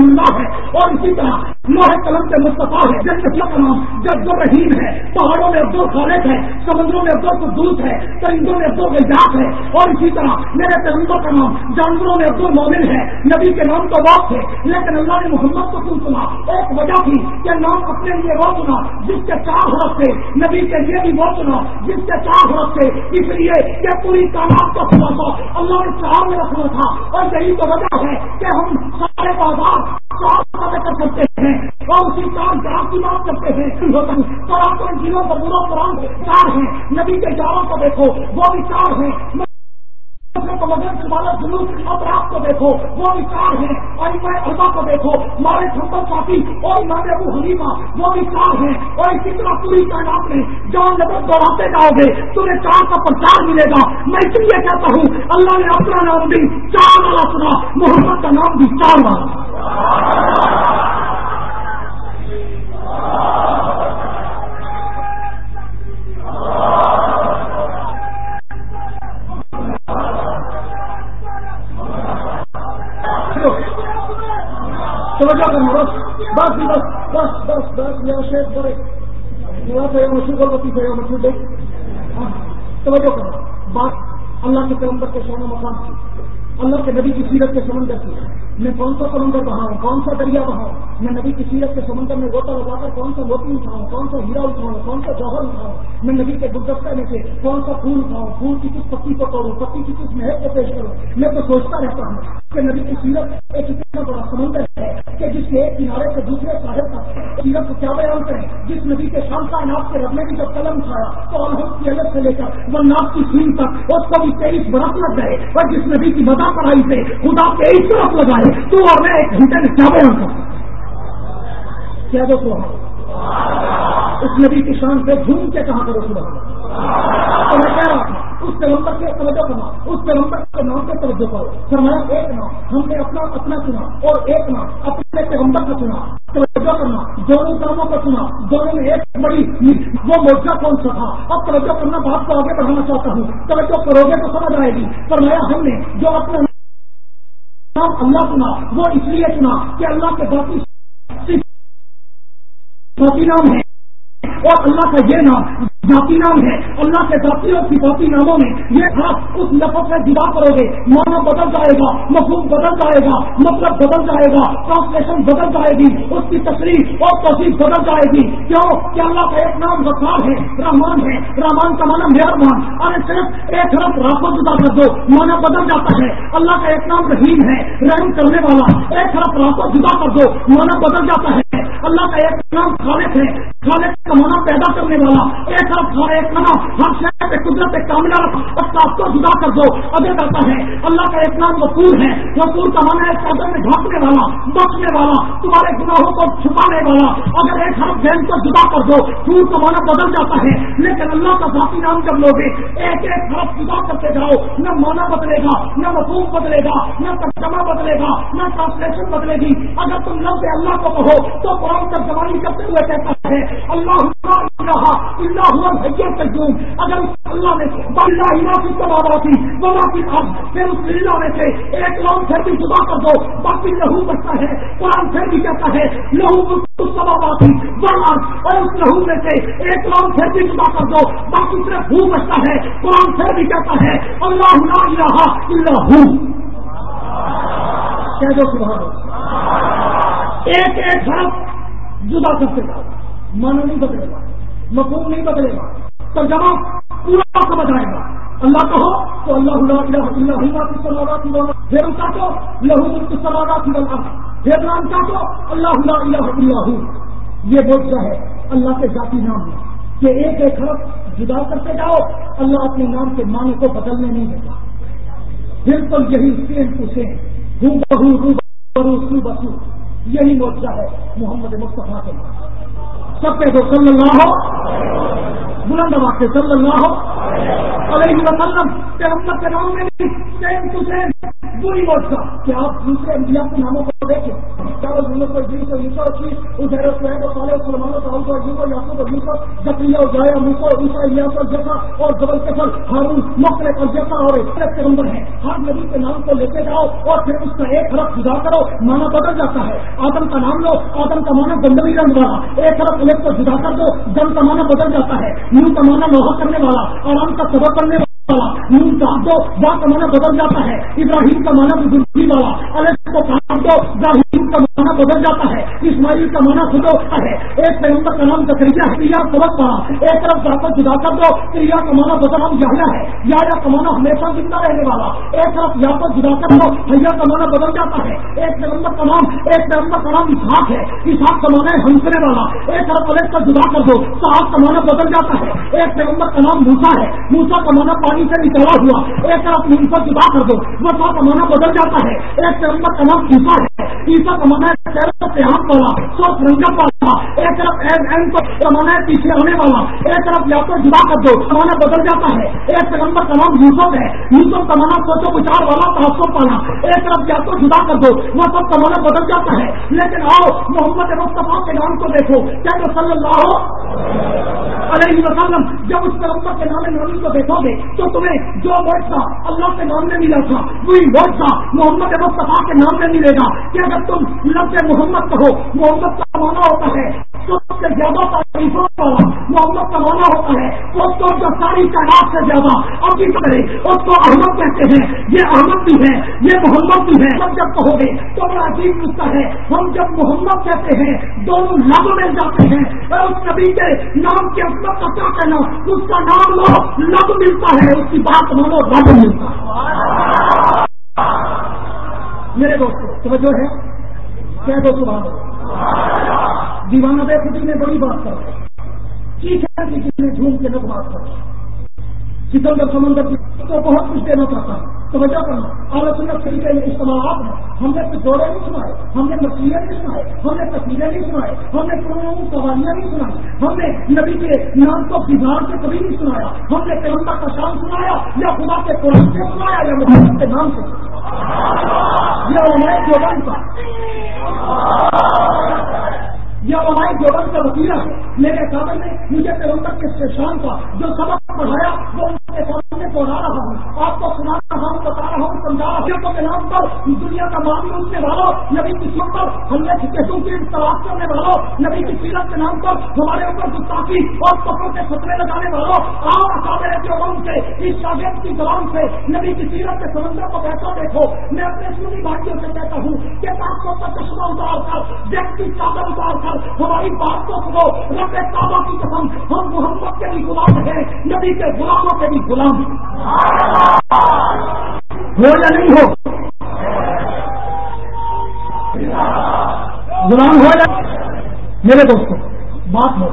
اللہ ہے، اور اسی طرح لوہے قلم کے مصطفیٰ ہے جب کا نام جب رحیم ہے، پہاڑوں میں عبد خالد ہے، سمندروں میں عبد القدوس ہے، پرندوں میں عبد الجاق ہے، اور اسی طرح میرے پیغمبر کا نام جانوروں میں عبد المومن ہے، نبی کے نام تو بات ہے، لیکن اللہ نے محمد کو کیوں سنا ایک وجہ تھی کہ نام اپنے لیے وہ سنا جس کے چار حرف تھے، نبی کے لیے بھی وہ سنا جس کے چار حرف تھے، اس لیے کہ پوری تعداد کا خلاصہ اللہ نے چار میں رکھنا تھا۔ اور یہی تو وجہ ہے کہ ہم سارے بازار کر سکتے ہیں اور اسی کام جات کی بات کرتے ہیں۔ اور آپ کو ان چیزوں کا پورا قرآن چار ہیں۔ نبی کے جاروں کو دیکھو، وہ بھی چار ہیں۔ جلوس اب آپ کو دیکھو، وہ وچار ہے اور میں البا کو دیکھو، مارے چھپر ساتھی اور مارے ابو حلیمہ وہ وچار ہے اور اسی طرح پوری تعداد میں جان جب دوڑاتے جاؤ گے، تمہیں چار کا پرچار ملے گا۔ میں اس لیے کہتا ہوں، اللہ نے اپنا نام بھی چار والا سنا، محمد کا نام بھی چار والا۔ توجہ کرنا بس بس بس بس بس بس، یا شیخ، بڑے۔ مشہور بتی سے مشہور دیکھ توجہ کرنا بات اللہ کے پیغمبر کے سونا مقام کی۔ اللہ کے نبی کی سیرت کے سمندر کی میں کون سا سمندر بہاؤں کون سا دریا بہاؤں میں نبی کی سیرت کے سمندر میں گوتا لگا کر کون سا موتی اٹھاؤں؟ کون سا ہیرا اٹھاؤں؟ کون سا جوہر اٹھاؤں؟ میں نبی کے گلدستے میں سے کون سا پھول اٹھاؤں؟ پھول کی کس پتی کو توڑوں؟ پتی کی کس محل کو پیش کروں؟ میں تو سوچتا رہتا ہوں کہ نبی کی سیرت ایک اتنا بڑا سمندر ہے کہ جس کے ایک کنارے سے دوسرے ساحل تک سیرت کو کیا بیان کریں؟ جس نبی کے شام کا اناپ کے رب نے بھی جب قلم اٹھایا تو الحمد کی الگ سے لے کر وہ ناپ کی سین تک اس کو بھی تیئیس برس لگ گئے اور جس نبی کی مزہ پڑھائی سے خدا تیئیس برس لگائے تو اور میں ایک گھنٹے میں کیا بیان کروں کیا دو تو اس نبی کی شان سے جھوم کے کہاں کرو صبح تو میں کہہ رہا تھا اس پیغمبر کے توجہ کرنا اس پیغمبر کے نام کے توجہ کرو۔ فرمایا، ایک نام، ہم نے اپنا اپنا چنا اور ایک نام، اپنے پیغمبر کا چنا۔ توجہ کرنا دونوں کاموں کا چنا، دونوں میں ایک بڑی وہ موجہ کون سا تھا؟ اب توجہ کرنا بات کو آگے بڑھانا چاہتا ہوں۔ توجہ کرو گے تو سمجھ آئے گی۔ فرمایا، ہم نے جو اپنا نام اللہ سنا وہ اس لیے سنا کہ اللہ کے باقی باقی نام ہے اور اللہ کا یہ نام ذاتی نام ہے۔ اللہ کے ذاتی اور صفاتی ناموں میں یہ خاص اس لفظ میں جدا کرو گے۔ مانا بدل جائے گا، مفہوم بدل جائے گا مطلب بدل جائے گا ٹرانسلیشن بدل جائے گی، اس کی تشریح اور توسیع بدل جائے گی۔ کیوں؟ کہ اللہ کا ایک نام غفار ہے، رحمان ہے۔ رحمان کا مانا مہربان۔ ارے صرف ایک حرف راپو جدا کر دو مانا بدل جاتا ہے۔ اللہ کا ایک نام رحیم ہے، رحم کرنے والا۔ ایک حرف راپو جدا کر دو مانا بدل جاتا ہے۔ اللہ کا ایک نام خالق ہے، خالق کا مانا پیدا کرنے والا۔ ایک طرف ایک نام ہر شہر پہ قدرت کاملہ اور کو جدا کر دو ادا کرتا ہے۔ اللہ کا ایک نام وقور ہے وقور کا مانا ہے چادر میں ڈھانپنے والا، بچنے والا، تمہارے گناہوں کو چھپانے والا۔ اگر ایک ہر بہن کو جدا کر دو پور کا مانا بدل جاتا ہے۔ لیکن اللہ کا ذاتی نام جب لوگ ایک ایک حرف جدا کرتے جاؤ، نہ مانا بدلے گا، نہ وقوف بدلے گا، نہ ترجمہ بدلے گا، نہ ٹرانسلیشن بدلے گی۔ اگر تم لفظ اللہ کو کہو، تو قرآن ترجمانی کرتے ہوئے کہتا ہے اللہ اللہ ہوا بھیا قیوم اگر اس اللہ نے اللہ ہی معافی کو بابا تھی وہ معافی تھا پھر اس اللہ میں سے ایک لوگ پھر بھی جدا کر دو۔ باقی لہو بچتا ہے، قرآن پھر بھی کہتا ہے، لہو بابا تھی اور اس لہو میں سے ایک لوگ پھر بھی جدا کر دو۔ باقی صرف بھو بچتا ہے، قرآن پھر بھی کہتا ہے، اللہ لا الہ الا ہو۔ کہہ دو سبحان ایک ایک حرف جدا کرتے جاؤ۔ مانا نہیں بدلے گا مفہوم نہیں بدلے گا۔ ترجمہ پورا سمجھ آئے گا۔ اللہ کہو تو اللہ اللہ پھر ان کا تو لہو سلادا کی اللہ نام کا اللہ اللہ اللہ یہ بولتا ہے، اللہ کے ذاتی نام ہے۔ کہ ایک ایک حرف جدا کرتے جاؤ، اللہ اپنے نام کے معنی کو بدلنے نہیں دیتا۔ بالکل یہی سیم ٹو سیم ہوں بہو رو برو سو بسو۔ یہی موجہ ہے محمد مصطفیٰ کے نام۔ سب کے دو صلی اللہ ہو بلند واقع صلی اللہ علیہ وسلم پیغمبر کے نام میں بھی سیم ٹو سیم بری موجہ کہ آپ دوسرے انبیاء کے ناموں کو دیکھیں، چاروں دنوں کو کو یوسا کی ادھر و صالح سلمان اور یوسف یاسو یوسف زکریہ جایا موسا عیسا اور جیسا اور جبل کفل ہارون مختلف اور جیسا اور پیغمبر ہے ہر نبی کے نام کو لیتے جاؤ اور پھر اس کا ایک حرف جدا کرو مانا بدل جاتا ہے۔ آدم کا نام لو، آدم کا مانا گندگی رنگ والا۔ ایک حرف الگ کو جدا کر دو جن کا مانا بدل جاتا ہے۔ نیو کا مانا لوہا کرنے والا آرام کا سبق کرنے والا۔ نون کاٹ دو با کا مانا بدل جاتا ہے ابراہیم کا مانا بزرگی والا الگ کو کاٹ دو ابراہیم کا مانا بدل جاتا ہے اسماعیل کا مانا خود ہے ایک پیغمبر کا نام تکریا ہے سبق پڑا ایک طرف جا کر جدا کر دو کریا کا مانا بدل ہم جانا ہے یا یا کمانا ہمیشہ زندہ رہنے والا ایک طرف یا پر جدا کر دو حیا کا مانا بدل جاتا ہے ایک پیغمبر کا نام ایک پیغمبر کا نام اسحاق ہے اسحاق کا مانا ہے ہنسنے والا ایک طرف الگ کا جدا کر دو صاحب کا مانا بدل جاتا ہے ایک پیغمبر کا نام موسا ہے موسا کا مانا پانی سے نکلا ہوا۔ ایک طرف منفر جدا کر دو، وہ کا مانا بدل جاتا ہے۔ ایک پیغمبر کا نام عیسا ہے۔ عیسا کا مانا ہے والا سو رنگت والا۔ ایک طرف ایم کو کمانا ہے پیچھے ہونے والا۔ ایک طرف یا تو جدا کر دو کمانا بدل جاتا ہے۔ ایک پیغمبر کا نام یوسف ہے۔ یوسف کا مانا سوچو بچار والا تعصب پانا ایک طرف یا تو جدا کر دو، وہ سب کمانا بدل جاتا ہے۔ لیکن آؤ، محمد مصطفیٰ کے نام کو دیکھو۔ کیا تو صلی اللہ علیہ وسلم جب اس پیغمبر کے نام نبی کو دیکھو گے تو تمہیں جو موٹا اللہ کے نام میں ملا تھا، وہی موٹا محمد مصطفیٰ کے نام میں ملے گا۔ کہ اگر تم لفظ محمد کہو، محمد کا مانا ہوتا ہے سب سے زیادہ تعریفوں والا محمد کا مانا ہوتا ہے۔ اس کو جو ساری تعداد سے زیادہ ابھی کرے، اس کو احمد کہتے ہیں۔ یہ احمد بھی ہے، یہ محمد بھی ہے۔ سب جب کہو گے، تو بڑا عجیب نسخہ ہے۔ ہم جب محمد کہتے ہیں، دونوں لب مل جاتے ہیں۔ اور اس نبی کے نام کی عظمت کا کیا کہنا؟ اس کا نام لو، لب ملتا ہے، اس کی بات مانو، رب ملتا ہے۔ میرے دوستوں توجہ ہے؟ کیا دو دیوانہ بے خودی میں بڑی بات کر رہے ٹھیک ہے کسی نے جھوم کے لوگ بات کر رہے سکندر سمندر کی بہت کچھ دینا چاہتا ہوں۔ توجہ کرنا۔ اور سنت طریقے میں استعمالات ہیں۔ ہم نے جوڑے نہیں سنائے، ہم نے مچھلیاں نہیں سنائے، ہم نے تصویریں نہیں سنائے، ہم نے سواریاں نہیں سنائی۔ ہم نے نبی کے نام کو بگاڑ سے کبھی نہیں سنایا۔ ہم نے ترنگا کا شام سنایا، یا خدا کے قرآن سے سنایا، یا محمد کے نام سے یہ علماء دیوبند کا یہ علماء جوبن کا وسیلہ ہے، میرے قابل نے مجھے ترنگا کے شام کا جو سبق پڑھایا، وہ ان کے سامنے پڑھا رہا ہوں آپ کو سنا رہا ہوں بتا رہا ہوں سمجھا رہا نام پر دنیا کا معاملہ اٹھنے والوں نبی کی سب پر ہم نے کیسوں کی تلاش کرنے والوں نبی کی سیرت کے نام پر ہمارے اوپر گستاخی اور کپڑوں کے خطرے لگانے والوں آپ اکابر کے غم سے، اس شاگرد کی زبان سے نبی کی سیرت کے سمندر کو کیسا دیکھو۔ میں اپنے سنی بھائیوں سے کہتا ہوں کہ آپ کو چشمہ اتار کر جگ کی چادر اتار کر ہماری بات کو سنو۔ رب کعبہ کی قسم، ہم محمد کے بھی غلام ہیں، نبی کے غلاموں کے بھی غلام ہیں۔ ہو یا نہیں ہو؟ غلام ہو یا میرے دوستوں، بات ہو۔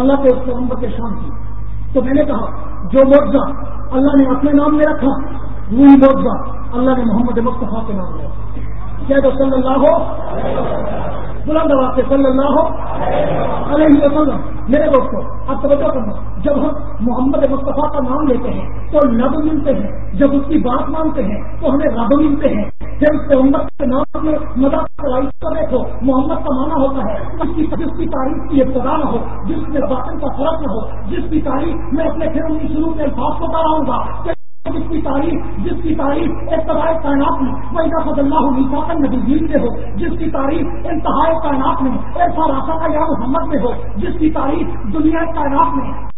اللہ کے اس پیغمبر کے شام کی۔ تو میں نے کہا، جو مرزا اللہ نے اپنے نام میں رکھا، وہی مرزا اللہ نے محمد مصطفیٰ کے نام میں رکھا۔ کیا تو صلی اللہ ہو؟ بلند آواز سے صلی اللہ ہو علیہ وسلم۔ میرے دوستوں اب توجہ کرنا۔ جب ہم محمد مصطفیٰ کا نام لیتے ہیں، تو لب ملتے ہیں۔ جب اس کی بات مانتے ہیں، تو ہمیں رب ملتے ہیں۔ جب اس محمد کے نام میں مدد کرائی کا دیکھو، محمد کا مانا ہوتا ہے، اس کی جس کی تاریخ کی ابتدا نہ ہو، جس میں باطن کا فرق نہ ہو، جس کی تاریخ میں اپنے پھر ان کی شروع کے الفاظ کو بتاؤں گا جس کی تاریخ جس کی تاریخ ابتدائی کائنات میں وہ فض اللہ نساکن نبی میں ہو جس کی تاریخ انتہائی کائنات میں ایسا راستہ یا محمد میں ہو، جس کی تاریخ دنیا کائنات میں۔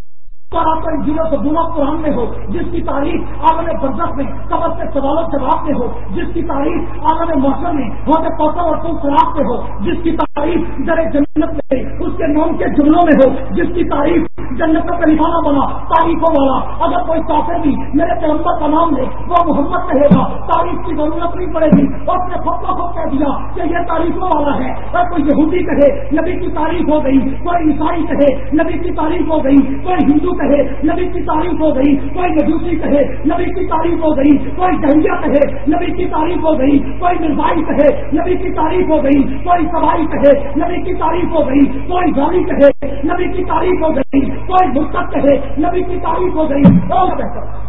جیرو سے دونوں قرآن میں ہو، جس کی تاریخ عالم برزخ میں قبر کے سوال و جواب میں ہو، جس کی تاریخ عالم موسم میں ہوتے کوسا اور تم خراب میں ہو، جس کی تاریخ در جنت میں، اس کے نام کے جملوں میں ہو، جس کی تاریخ جنت کا نشانہ بنا، تاریخوں والا۔ اگر کوئی کافر بھی میرے پیغمبر کا نام لے، وہ محمد کہے گا، تاریخ کی ضرورت نہیں پڑے گی۔ اور اس نے خود خود کہہ دیا کہ یہ تاریخوں والا ہے۔ اور کوئی یہودی کہے، نبی کی تاریخ ہو گئی، کوئی عیسائی کہے، نبی کی تاریخ ہو گئی، کوئی ہندو کہے، نبی کی تعریف ہو گئی، کوئی مجوسی کہے، نبی کی تعریف ہو گئی، کوئی دہیا کہے، نبی کی تعریف ہو گئی، کوئی مرزائی کہے، نبی کی تعریف ہو گئی، کوئی سوائی کہے، نبی کی تعریف ہو گئی، کوئی گاڑی کہے، نبی کی تعریف ہو گئی، کوئی مرتب کہے، نبی کی تعریف ہو گئی، اور بہتر۔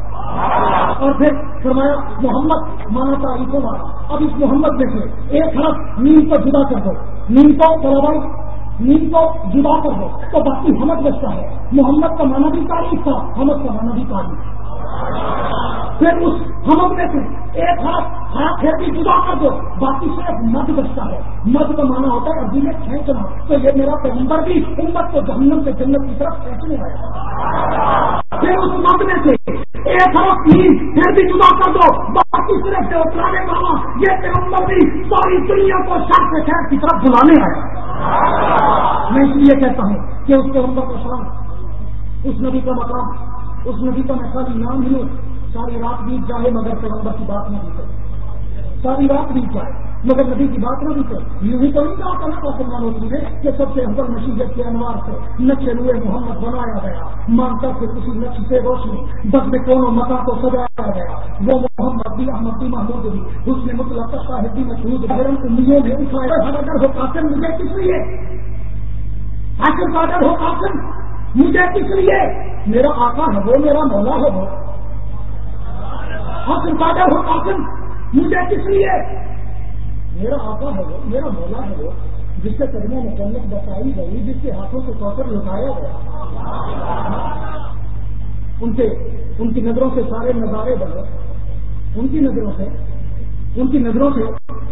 اور پھر فرمایا، محمد مانا تعریفوں والا اب اس محمد میں سے ایک حرف نیند کو جدا کر دو۔ نیند کو برابر نیند کو جدا کر دو تو باقی حمد بچتا ہے۔ محمد کا مانا بھی تعریف تھا، حمد کا مانا بھی تعریف پھر اس حمد میں سے ایک ہاتھ ہاتھ پھر بھی جدا کر دو، باقی صرف مد بچتا ہے۔ مد کا مانا ہوتا ہے ابھی میں کھینچنا۔ تو یہ میرا پیغمبر بھی امت کو جہنم سے جنت کی طرف کھینچنے آیا پھر اس مد میں سے ایک ہاتھ تین پھر بھی جدا کر دو، باقی صرف جو اترانے والا یہ پیغمبر بھی ساری دنیا کو شاخ سے شہر کی طرف بلانے آیا میں اس لیے کہتا ہوں کہ اس کے اندر کا شام اس نبی کا مقام، اس نبی کا میں خالی نام ہی ساری رات بیت جائے مگر پیغمبر کی بات نہیں کرے ساری رات بیت جائے۔ مگر نبی کی بات نہ بیتے یوں ہی تو نہیں کہا کرنا مسلمان ہوتی ہے کہ سب سے افضل نشیت کے انوار سے نقش روئے محمد بنایا گیا۔ مانتا کہ کسی نقش سے روشنی، بس میں کونوں متا کو سجایا گیا۔ وہ محمد بھی احمد بھی محمود بھی، اس نے مطلب شاہدی محمود گرم امیدوں میں اٹھایا۔ اگر ہو قاسم مجھے کس لیے؟ آخر اگر ہو قاسم، مجھے کس لیے؟ میرا آقا ہے وہ، میرا مولا ہے وہ۔ آخر اگر ہو قاسم، مجھے کس لیے؟ میرا آقا ہے وہ، میرا مولا ہے وہ، جس سے قدموں میں جنت بتائی گئی، جس کے ہاتھوں سے کوثر لٹایا گیا۔ ان کے، ان کی نظروں سے سارے نظارے بڑھے۔ ان کی نظروں سے، ان کی نظروں سے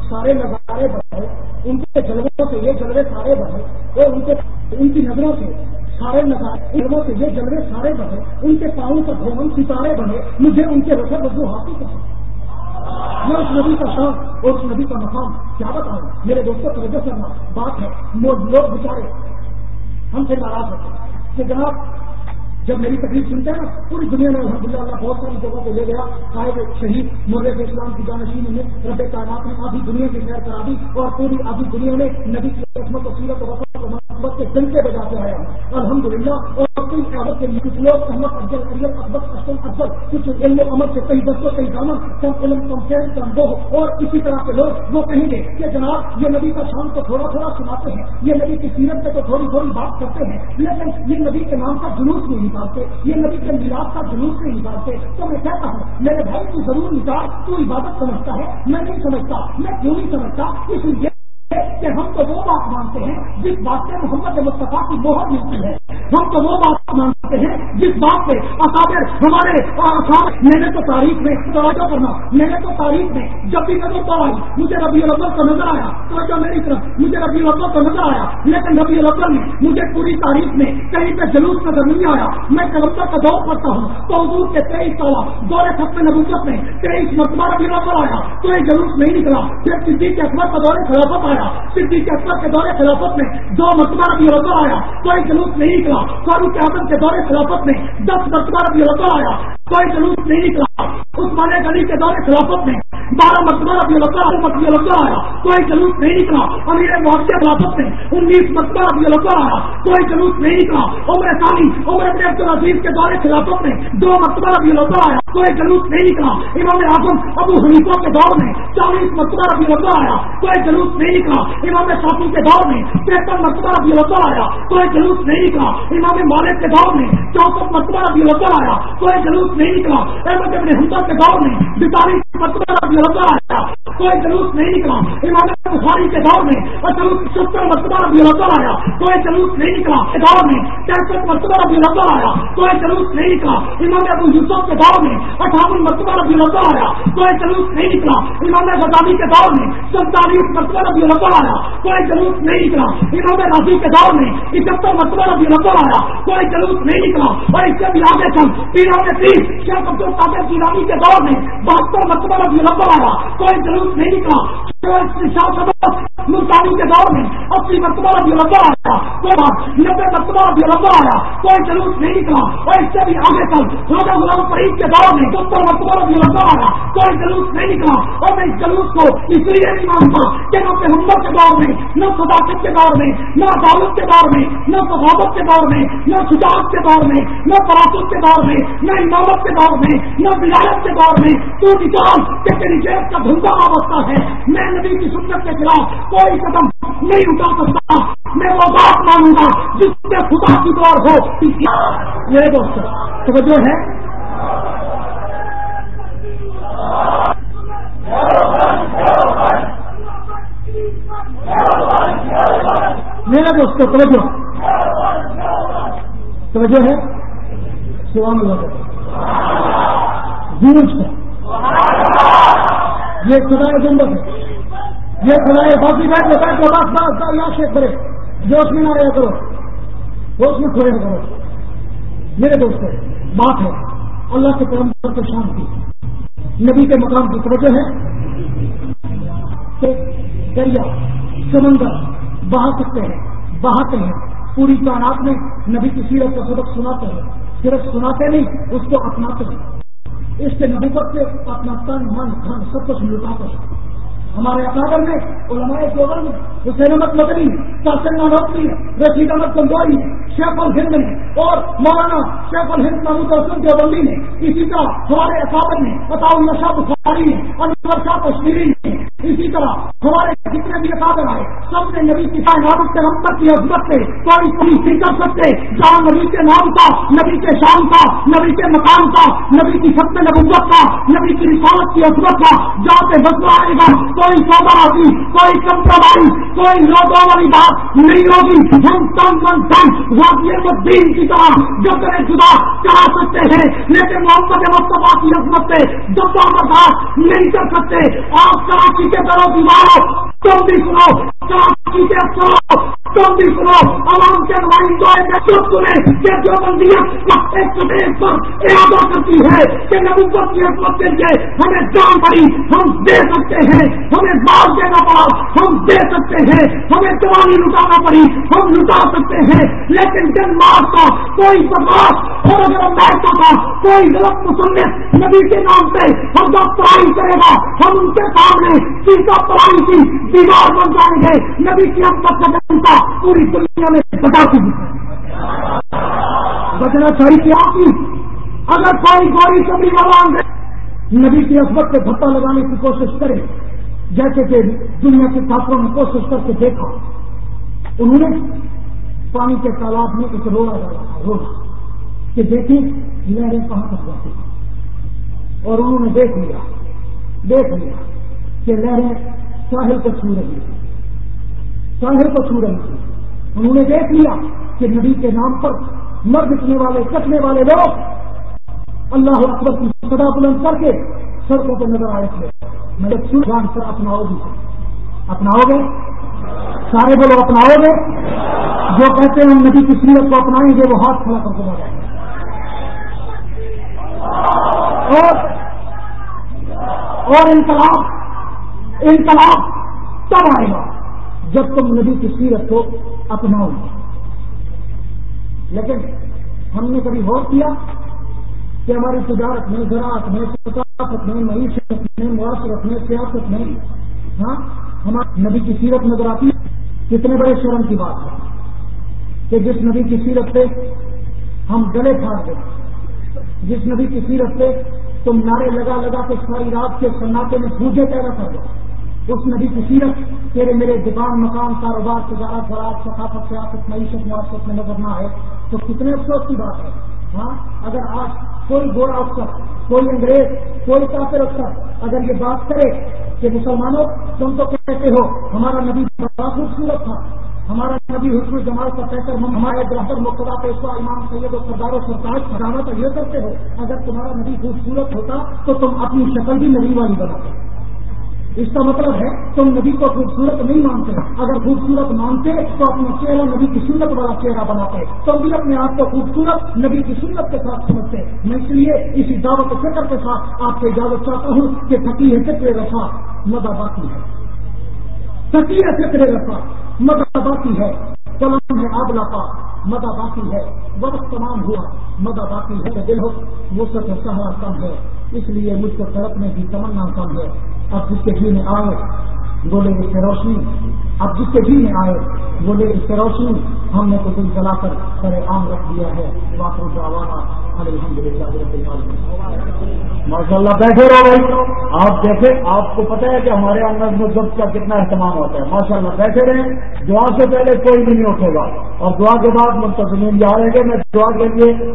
سارے نظارے بڑھے۔ ان کے جلووں سے یہ جلوے سارے بڑھے۔ اور ان کے، ان کی نظروں سے سارے نظارے سے یہ جلوے سارے بڑھے۔ ان کے پاؤں پر بھون ستارے بڑھے۔ مجھے ان کے رسر بدو ہاتھی کا میں اس نبی کا شوق اور اس نبی کا مقام کیا بتاؤں میرے دوستوں کو وجہ کرنا بات ہے لوگ بچارے، ہم سے ناراض ہوتے ہیں کہ جناب، جب میری تکلیف سنتے ہیں نا، پوری دنیا میں الحمد للہ اللہ بہت ساری جگہوں کو لے گیا صاحب شہید مرغ اسلام کی جانشین نے رب کائنات نے آدھی دنیا کی خیر کرا دی اور پوری آدھی دنیا میں نبی کی قسمت و سیرت و محبت کے ڈنکے بجاتے آیا ہوں الحمد للہ اور کئی کے لوگ احمد افضل اریت اکبر افضل، کچھ علم عمل سے کئی دستوں کئی دامن کم علم، کم فیل کم دو اور اسی طرح کے لوگ وہ کہیں گے کہ جناب، یہ نبی کا شام کو تھوڑا تھوڑا سناتے ہیں، یہ نبی کی سیرت پہ تو تھوڑی تھوڑی بات کرتے ہیں، لیکن یہ نبی کے نام کا جلوس نہیں نکالتے، یہ نبی کے میلاد کا جلوس نہیں نکالتے۔ تو میں کہتا ہوں، میرے بھائی تو ضرور نکال، تو عبادت سمجھتا ہے، میں نہیں سمجھتا، میں کیوں نہیں سمجھتا؟ اس لیے کہ ہم تو وہ بات مانتے ہیں جس بات سے محمد مصطفیٰ کی موہر ملتی ہے۔ ہم تو وہ بات مانتے ہیں جس بات پہ اکابر ہمارے میں نے تو تاریخ میں توجہ کرنا میں نے تو تاریخ میں جب بھی نظر پر آئی، مجھے ربی الاول کو نظر آیا۔ توجہ میری طرف، مجھے ربی الاول کو نظر آیا۔ لیکن ربی الاول میں مجھے پوری تاریخ میں کہیں پہ جلوس نظر نہیں آیا۔ میں کلمبر کا دور کرتا ہوں۔ تو حضور کے تیئیس سالہ دورے خط نبوت میں تیئیس مرتبہ ربی الاول آیا۔ تو یہ جلوس نہیں نکلا۔ پھر صدیق اکبر کا دورے خلافت آیا۔ صدیق اکبر کے دورے خلافت میں دو مرتبہ ربی الاول آیا۔ کوئی جلوس نہیں نکلا۔ فاروق اعظم کے دورے خلافت میں دس مرتبہ ربی الاول آیا۔ کوئی جلوس نہیں نکلا۔ عثمان گلی کے دورے خلافت میں بارہ مرتبہ ربی الاول ربی الاول آیا۔ کوئی جلوس نہیں نکلا۔ امیر معاشی خلافت میں انیس مرتبہ ربی الاول آیا۔ کوئی جلوس نہیں نکلا۔ عمر ثانی، عمر ابن عبد العزیز کے دورے خلافت میں دو مرتبہ ربی الاول آیا۔ کوئی جلوس نہیں نکلا۔ امام اعظم ابو حنیفہ کے دور میں چالیس مرتبہ ربی الاول آیا۔ کوئی جلوس نہیں نکلا۔ امام شافی کے دور میں ترپن مرتبہ ربی الاول آیا۔ کوئی جلوس نہیں نکلا۔ امام مالک کے دور میں چونسٹھ مرتبہ ربی الاول آیا۔ کوئی جلوس نہیں نکلا۔ احمد ابن حمزہ کے دور میں بیتالیس مرتبہ ربی الاول آیا۔ کوئی جلوس نہیں نکلا۔ امام بخاری کے دور میں ستر مرتبہ ربی الاول آیا۔ کوئی جلوس نہیں نکلا۔ دور میں تینسٹھ مرتبہ ربی الاول آیا۔ کوئی جلوس نہیں نکلا۔ امام ابو یوسف کے دور میں اٹھاون مرتبہ ربی الاول آیا کوئی جلوس نہیں نکلا۔ امام غزالی کے دور میں سینتالیس مرتبہ ربی الاول آیا کوئی جلوس نہیں نکلا۔ امام راضی کے دور میں اکہتر مرتبہ ربی الاول آیا کوئی جلوس نہیں نکلا۔ اور اس سے بھی آگے سن پیروں کے تیس شیخ عبد القادر جیلانی کے دور میں بہتر مرتبہ ربی الاول آیا کوئی جلوس نہیں نکلا۔ ملتانی کے دور میں اسی مرتبہ بھی لگا آیا کوئی نبے مرتبہ بھی لگا آیا، کوئی جلوس نہیں نکلا، اور اس سے بھی آگے تک راجا غلام فرید کے دور میں ستر مرتبہ بھی لگا آیا، کوئی جلوس نہیں نکلا، اور میں اس جلوس کو اس لیے نہیں مانتا کہ میں محمد دور میں، نہ صداقت کے دور میں، نہ عدالت کے دور میں، نہ صحابت کے دور میں، نہ شجاعت کے دور میں، نہ فراست کے دور میں، نہ امامت کے دور میں، نہ ولایت کے دور میں، تو نکال کہ تیری جیب کا دھندا وابستہ ہے۔ میں نبی کی سنت کے خلاف کوئی قدم نہیں اٹھا سکتا۔ میں وہ بات مانوں گا۔ جس میں خدا کی دور ہو میرے دوست توجہ ہے؟ میرا دوست توجہ. توجہ ہے؟ سوام جھوٹ ہے. یہ خدا جنت ہے. یہ خدا باقی بیٹھ لو بیٹھ لو بس بس، اللہ سے کرے. جوش میں نہ رہا کرو. جوش میں کھوڑے کرو. میرے دوست بات ہے. اللہ کے کرم پر شام کی. نبی کے مقام کی توجہ ہے. دریا، سمندر بہا ہیں بہاتے ہیں پوری کائنات میں نبی کی سیرت کا سبق سناتے ہیں۔ صرف سناتے نہیں، اس کو اپناتے ہیں۔ اس کے نبوت سے اپنا تن من، دھن، سب کچھ لٹاتے ہیں ہمارے اکادر میں، علماء گوبر میں، حسین احمد مدنی ساسن نوکری رشید احمد گنگوئی شیخ الہند نے اور مولانا شیخ الہند محمود حسن دیوبندی نے اسی طرح ہمارے اکادر میں بتاؤ نشا بخاری نے انور شاہ کشمیری نے اسی طرح ہمارے جتنے بھی اکادر آئے سب نے نبی کی عبادت کے نمبر کی عزمت سے کوئی کوئی کر سکتے۔ جہاں نبی کے نام کا نبی کے شام کا نبی کے مقام کا نبی کی سب نبوت کا نبی کی رسالت کی عزمت کا جہاں پہ بدلا آئے گا، کوئی سودا آدمی کوئی کمپرومائز کوئی لوگوں والی بات نہیں ہوگی۔ ہم تن من تن واقعی کو دین کی طرح جو کرے جدا چلا سکتے ہیں، لیکن محمد مصطفیٰ کی عظمت سے جب برداشت نہیں کر سکتے۔ آپ کراچی کے درو دیواروں تم بھی سنو کراچی کے افسروں تم بھی سنو، عوام کے نمائندوں میں سب سنیں کہ جو بندیت ایک سفید پر ارادہ کرتی ہے کہ نبوت کی عظمت کے لیے ہمیں جان پڑی ہم دے سکتے ہیں، ہمیں بال دینا پڑا، ہم دے سکتے ہیں، ہمیں جوانی لٹانا پڑی، ہم لٹا سکتے ہیں۔ لیکن جن مار کا کوئی برداشت اور اگر بیٹھتا تھا کوئی غلط مسلم نبی کے نام پہ ہم جب پڑھائی کرے گا، ہم ان کے سامنے سیتا پڑھائی کی دیوار بن جائیں گے۔ نبی کی ہم تک جنتا پوری دنیا میں بتا سکتی بچنا چاہیے کیا کی اگر کوئی گوری کبھی والا نبی کی عصبت پہ بھٹا لگانے کی کوشش کرے، جیسے کہ دنیا کے چھاتروں نے کوشش کر کے دیکھا۔ انہوں نے پانی کے تالاب میں ایک روڑا ڈالا روڑا۔ کہ دیکھیں لہریں کہاں تک جاتی اور انہوں نے دیکھ لیا دیکھ لیا۔ کہ لہریں ساحل کو چھو رہی ساحل کو چھو رہی تھی۔ انہوں نے دیکھ لیا کہ نبی کے نام پر مر بکنے والے کٹنے والے لوگ اللہ اکبر کی سدا بلند کر کے سڑکوں پہ نظر آئے تھے۔ میں سو جان کر اپناؤ گی؟ اپناؤ گے؟ سارے بولو اپناؤ گے؟ جو کہتے ہیں ہم نبی کی سیرت کو اپنائیں گے، وہ ہاتھ کھڑا کر کے بڑھائیں اور اور انقلاب انقلاب تب آئے گا جب تم نبی کی سیرت کو اپناؤ گے۔ لیکن ہم نے کبھی غور کیا کہ ہماری تجارت میں زراعت میں، ثقافت میں، معیشت میں، معاشرت میں، سیاست میں ہاں ہماری نبی کی سیرت نظر آتی ہے۔ کتنے بڑے شرم کی بات ہے کہ جس نبی کی سیرت پہ ہم گلے پھاڑ دیں جس نبی کی سیرت پہ تم نعرے لگا لگا کے ساری رات کے سناٹے میں پوجے پیدا کر دو اس نبی کی سیرت تیرے میرے دکان مکان، کاروبار، تجارت زراعت ثقافت، سیاست، معیشت معاشرت میں نظر نہ آئے تو کتنے افسوس کی بات ہے؟ ہاں اگر آج کوئی گورا افسر کوئی انگریز، کوئی کافر افسر اگر یہ بات کرے کہ مسلمانوں، تم تو کہتے ہو، ہمارا نبی بڑا خوبصورت تھا، ہمارا نبی حکم جمال کا پیکر ہمارے بہتر مقدہ پیشوا امام سید و سردار و سرتاج خزانہ تو یہ کرتے ہو، اگر تمہارا نبی خوبصورت ہوتا تو تم اپنی شکل بھی نبی والی بناتے۔ اس کا مطلب ہے تم نبی کو خوبصورت نہیں مانتے۔ اگر خوبصورت مانتے تو اپنا چہرہ نبی کی سنت والا چہرہ بناتے۔ تم بھی اپنے آپ کو خوبصورت نبی کی سنت کے ساتھ سمجھتے۔ میں اس لیے اسی دعوت فکر کے ساتھ آپ سے اجازت چاہتا ہوں کہ فقیر فکر رفا مدا باقی ہے۔ فقیر فکر رفا مدا باقی ہے۔ قلم ہے آب لاپا مدا باقی ہے۔ وقت تمام ہوا مدا باقی ہے۔ دل ہو وہ سب سہارا کم ہے۔ اس لیے مجھ کو تڑپنے کی تمنا کم ہے۔ اب جس کے جی میں آئے بولے اس سے روشنی۔ اب جس کے جی میں آئے بولے اس سے روشنی۔ ہم نے تو دل جلا کر سر عام رکھ دیا ہے۔ واپس آوانا الحمد للہ ماشاء اللہ بیٹھے رہو بھائی۔ آپ دیکھے آپ کو پتا ہے کہ ہمارے اندر میں ضبط کا کتنا اہتمام ہوتا ہے۔ ماشاء اللہ بیٹھے رہے دعا سے پہلے کوئی بھی نہیں اٹھے گا۔ اور دعا کے بعد منتظمین جا رہے گے میں دعا کے لیے